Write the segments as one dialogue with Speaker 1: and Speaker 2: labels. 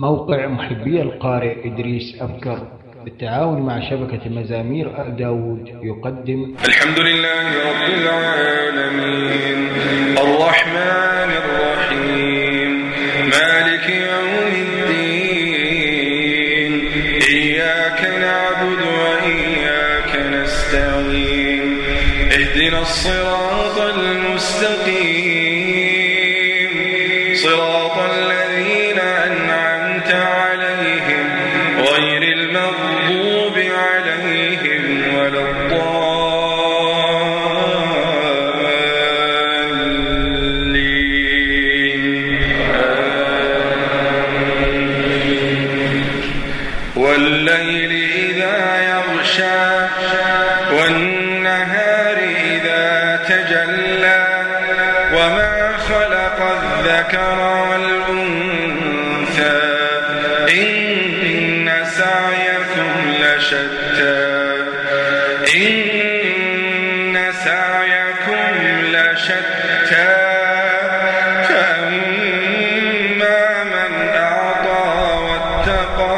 Speaker 1: موقع محبي القارئ إدريس أبكر بالتعاون مع شبكة مزامير آل داود يقدم
Speaker 2: الحمد لله رب العالمين الرحمن الرحيم مالك يوم الدين إياك نعبد وإياك نستعين اهدنا الصراط المستقيم صراط الذين والنهار إذا تجلى وما خلق الذكر والأنثى إن سعيكم لشتى إن سعيكم لشتى فأما من أعطى واتقى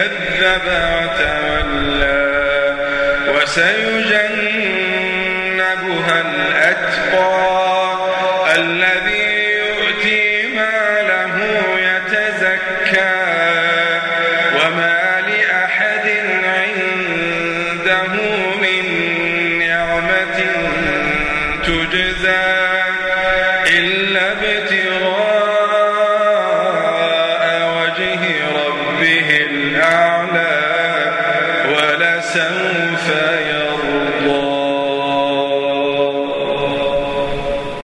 Speaker 2: كذب وتولى وسيجنبها الأتقى الذي يؤتي ماله يتزكى وما لأحد عنده من نعمة تجزى إلا ابتغاء